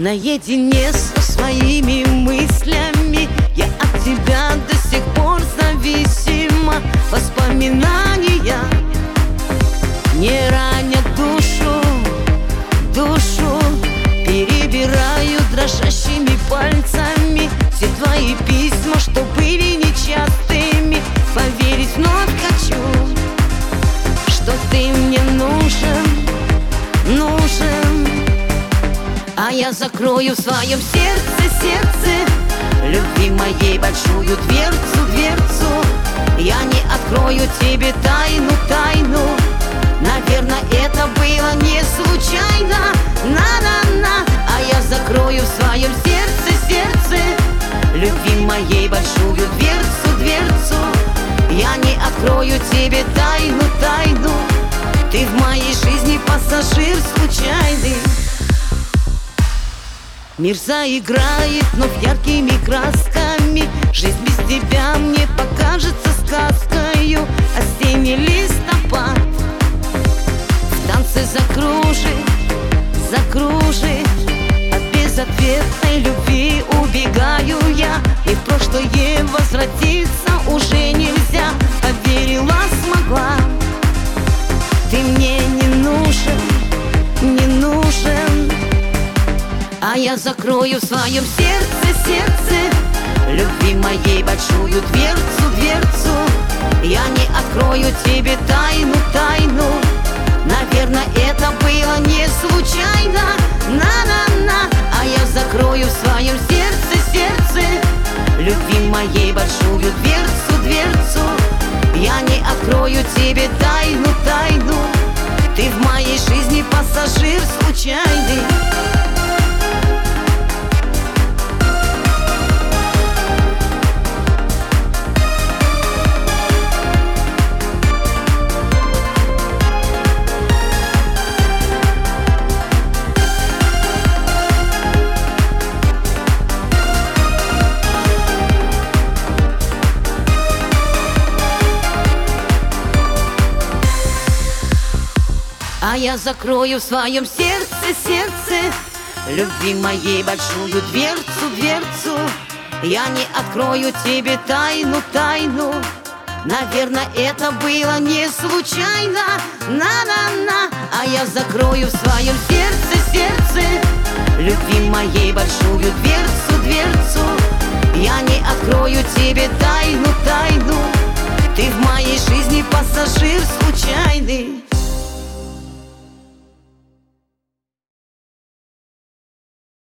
Наедине со своими мыслями. Я от тебя до сих пор зависима. Воспоминания не ранят душу, душу Перебираю дрожащими пальцами. Все твои письма, я закрою в своем сердце, сердце Любви моей большую дверцу, дверцу. Я не открою тебе тайну, тайну. Наверное, это было не случайно. На-на-на. А я закрою в своем сердце, сердце Любви моей большую дверцу, дверцу. Я не открою тебе тайну, тайну. Ты в моей жизни пассажир случайный Мир заиграет вновь яркими красками. Жизнь без тебя мне покажется сказкою. Осенний листопад. В танце закружит, закружит От безответной любви убегаю я. И в прошлое возвратиться уже я закрою в своем сердце, сердце Любви моей большую дверцу, дверцу. Я не открою тебе тайну, тайну. Наверное, это было не случайно. На-на-на. А я закрою в своем сердце, сердце Любви моей большую дверцу, дверцу. Я не открою тебе тайну, тайну. Ты в моей жизни пассажир случайный А я закрою в своем сердце, сердце Любви моей большую дверцу, дверцу. Я не открою тебе тайну, тайну. Наверное, это было не случайно. На-на-на. А я закрою в своем сердце, сердце Любви моей большую дверцу, дверцу. Я не открою тебе тайну, тайну. Ты в моей жизни пассажир случайный